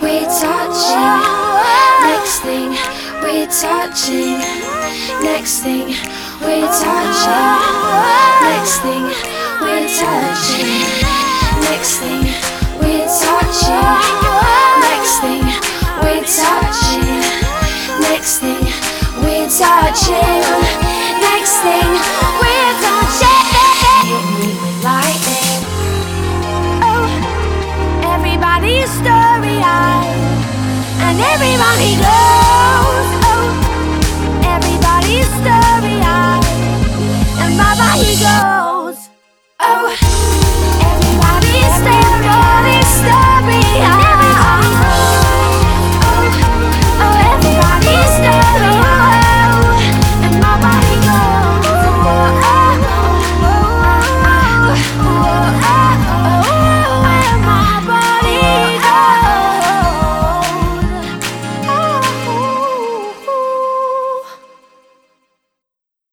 We're touching. Next thing, we're touching. Next thing, we're touching. Next thing, we're touching. Next thing, we're touching. Next thing, we're touching. Next thing, we touching. Next thing, we touching. Hit me with lightning. Oh, everybody's. stop everybody go.